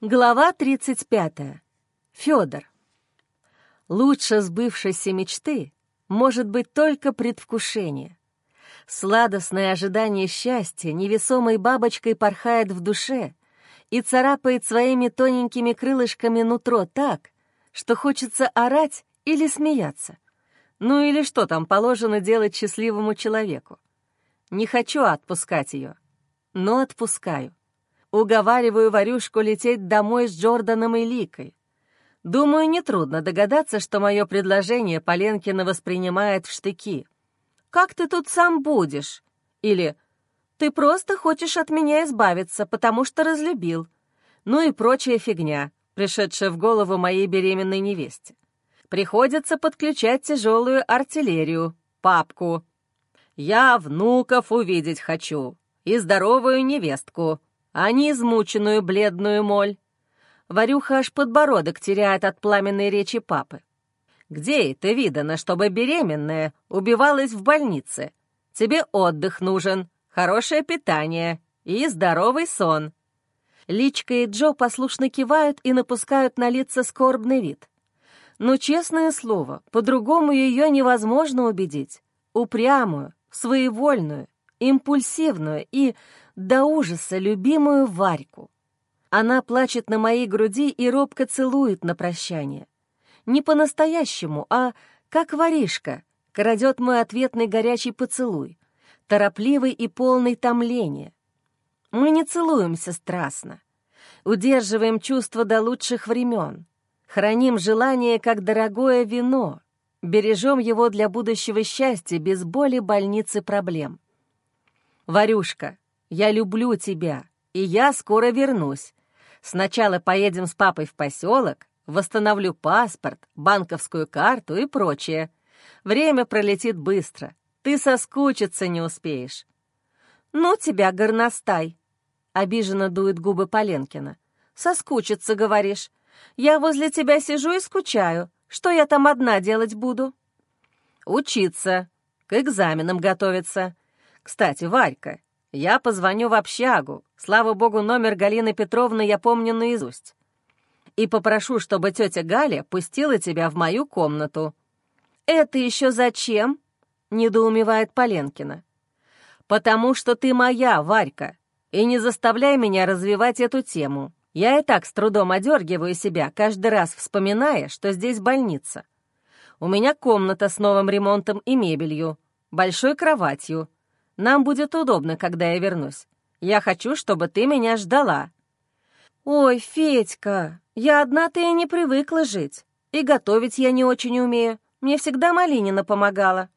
Глава 35. Федор. Лучше сбывшейся мечты может быть только предвкушение. Сладостное ожидание счастья невесомой бабочкой порхает в душе и царапает своими тоненькими крылышками нутро так, что хочется орать или смеяться. Ну или что там положено делать счастливому человеку. Не хочу отпускать ее, но отпускаю. Уговариваю Варюшку лететь домой с Джорданом и Ликой. Думаю, нетрудно догадаться, что мое предложение Поленкина воспринимает в штыки. «Как ты тут сам будешь?» Или «Ты просто хочешь от меня избавиться, потому что разлюбил». Ну и прочая фигня, пришедшая в голову моей беременной невесте. Приходится подключать тяжелую артиллерию, папку. «Я внуков увидеть хочу и здоровую невестку», а не измученную бледную моль. Варюха аж подбородок теряет от пламенной речи папы. «Где это видано, чтобы беременная убивалась в больнице? Тебе отдых нужен, хорошее питание и здоровый сон». Личка и Джо послушно кивают и напускают на лица скорбный вид. Но, честное слово, по-другому ее невозможно убедить. Упрямую, своевольную, импульсивную и до ужаса любимую Варьку. Она плачет на моей груди и робко целует на прощание. Не по-настоящему, а как воришка, крадет мой ответный горячий поцелуй, торопливый и полный томления. Мы не целуемся страстно, удерживаем чувства до лучших времен, храним желание как дорогое вино, бережем его для будущего счастья без боли, больницы, проблем. Варюшка, я люблю тебя, и я скоро вернусь. Сначала поедем с папой в поселок, восстановлю паспорт, банковскую карту и прочее. Время пролетит быстро. Ты соскучиться не успеешь. «Ну тебя, горностай!» — обиженно дует губы Поленкина. «Соскучиться, говоришь. Я возле тебя сижу и скучаю. Что я там одна делать буду?» «Учиться, к экзаменам готовиться. Кстати, Варька, я позвоню в общагу. Слава богу, номер Галины Петровны я помню наизусть. И попрошу, чтобы тетя Галя пустила тебя в мою комнату. «Это еще зачем?» — недоумевает Поленкина. «Потому что ты моя, Варька, и не заставляй меня развивать эту тему. Я и так с трудом одергиваю себя, каждый раз вспоминая, что здесь больница. У меня комната с новым ремонтом и мебелью, большой кроватью, нам будет удобно, когда я вернусь. Я хочу, чтобы ты меня ждала». «Ой, Федька, я одна-то и не привыкла жить. И готовить я не очень умею. Мне всегда Малинина помогала».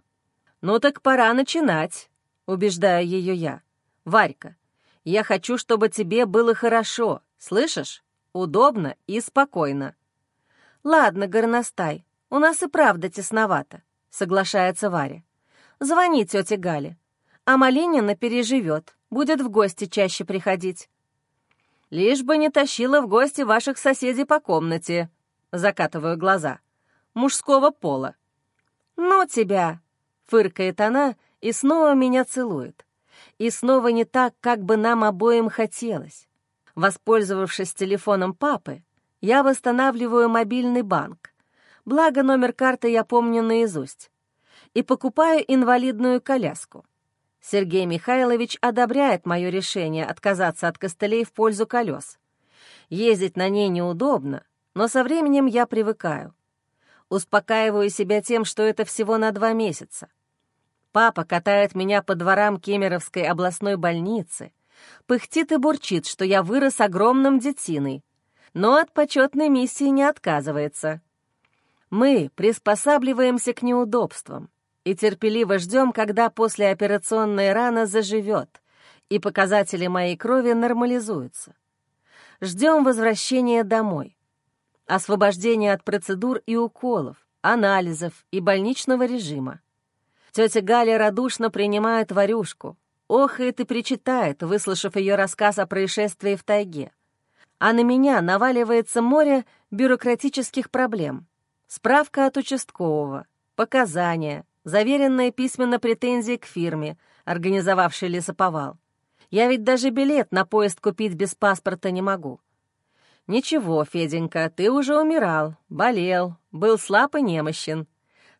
«Ну так пора начинать», — убеждаю ее я. «Варька, я хочу, чтобы тебе было хорошо, слышишь? Удобно и спокойно». «Ладно, горностай, у нас и правда тесновато», — соглашается Варя. «Звони тете Гале а Малинина переживет, будет в гости чаще приходить. Лишь бы не тащила в гости ваших соседей по комнате, закатываю глаза, мужского пола. «Ну тебя!» — фыркает она и снова меня целует. И снова не так, как бы нам обоим хотелось. Воспользовавшись телефоном папы, я восстанавливаю мобильный банк. Благо номер карты я помню наизусть. И покупаю инвалидную коляску. Сергей Михайлович одобряет мое решение отказаться от костылей в пользу колес. Ездить на ней неудобно, но со временем я привыкаю. Успокаиваю себя тем, что это всего на два месяца. Папа катает меня по дворам Кемеровской областной больницы, пыхтит и бурчит, что я вырос огромным детиной, но от почетной миссии не отказывается. Мы приспосабливаемся к неудобствам, и терпеливо ждем, когда послеоперационная рана заживет, и показатели моей крови нормализуются. Ждем возвращения домой, освобождения от процедур и уколов, анализов и больничного режима. Тетя Галя радушно принимает варюшку, охает и причитает, выслушав ее рассказ о происшествии в тайге. А на меня наваливается море бюрократических проблем. Справка от участкового, показания, заверенные письменно претензии к фирме, организовавшей лесоповал. Я ведь даже билет на поезд купить без паспорта не могу. «Ничего, Феденька, ты уже умирал, болел, был слаб и немощен.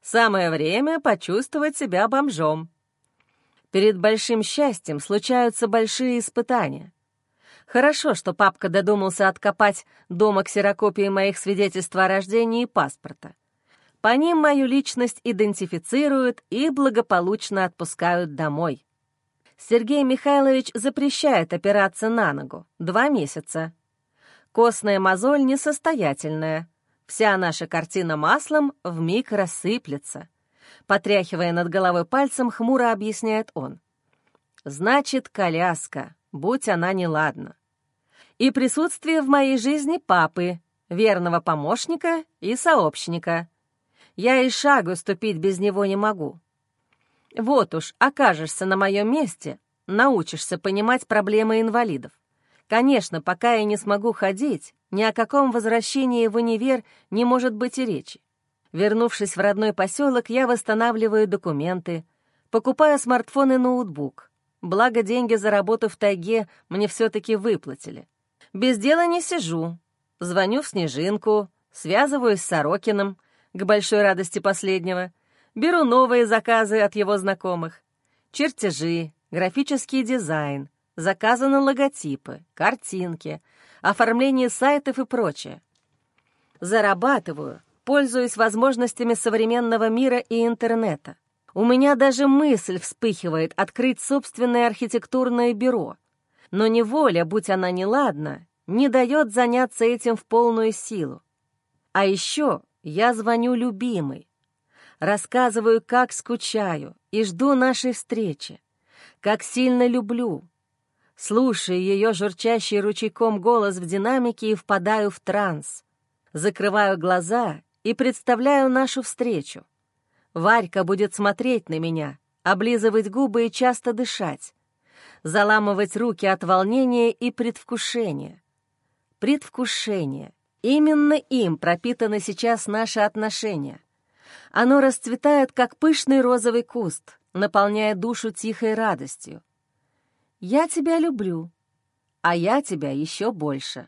Самое время почувствовать себя бомжом. Перед большим счастьем случаются большие испытания. Хорошо, что папка додумался откопать дома ксерокопии моих свидетельств о рождении и паспорта. По ним мою личность идентифицируют и благополучно отпускают домой. Сергей Михайлович запрещает опираться на ногу. Два месяца. Костная мозоль несостоятельная. Вся наша картина маслом вмиг рассыплется. Потряхивая над головой пальцем, хмуро объясняет он. Значит, коляска, будь она неладна. И присутствие в моей жизни папы, верного помощника и сообщника. Я и шагу ступить без него не могу. Вот уж окажешься на моем месте, научишься понимать проблемы инвалидов. Конечно, пока я не смогу ходить, ни о каком возвращении в универ не может быть и речи. Вернувшись в родной поселок, я восстанавливаю документы, покупаю смартфон и ноутбук. Благо, деньги за работу в тайге мне все-таки выплатили. Без дела не сижу. Звоню в Снежинку, связываюсь с Сорокиным, к большой радости последнего — Беру новые заказы от его знакомых. Чертежи, графический дизайн, заказаны логотипы, картинки, оформление сайтов и прочее. Зарабатываю, пользуюсь возможностями современного мира и интернета. У меня даже мысль вспыхивает открыть собственное архитектурное бюро. Но неволя, будь она неладна, не дает заняться этим в полную силу. А еще я звоню любимой, Рассказываю, как скучаю и жду нашей встречи, как сильно люблю. Слушаю ее журчащий ручейком голос в динамике и впадаю в транс. Закрываю глаза и представляю нашу встречу. Варька будет смотреть на меня, облизывать губы и часто дышать, заламывать руки от волнения и предвкушения. Предвкушение. Именно им пропитаны сейчас наши отношения — оно расцветает, как пышный розовый куст, наполняя душу тихой радостью. «Я тебя люблю, а я тебя еще больше.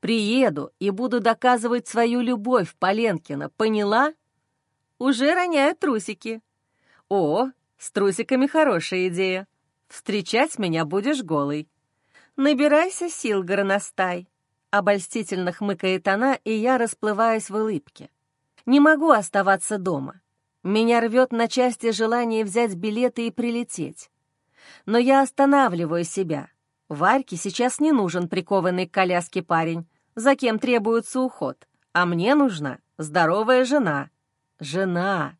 Приеду и буду доказывать свою любовь, Поленкина, поняла?» Уже роняют трусики. «О, с трусиками хорошая идея. Встречать меня будешь голой. Набирайся сил, горностай!» Обольстительно хмыкает она, и я расплываюсь в улыбке. Не могу оставаться дома. Меня рвет на части желание взять билеты и прилететь. Но я останавливаю себя. Варьке сейчас не нужен прикованный к коляске парень, за кем требуется уход, а мне нужна здоровая жена. Жена.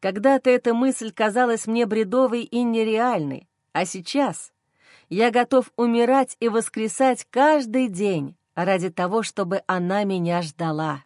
Когда-то эта мысль казалась мне бредовой и нереальной, а сейчас я готов умирать и воскресать каждый день ради того, чтобы она меня ждала.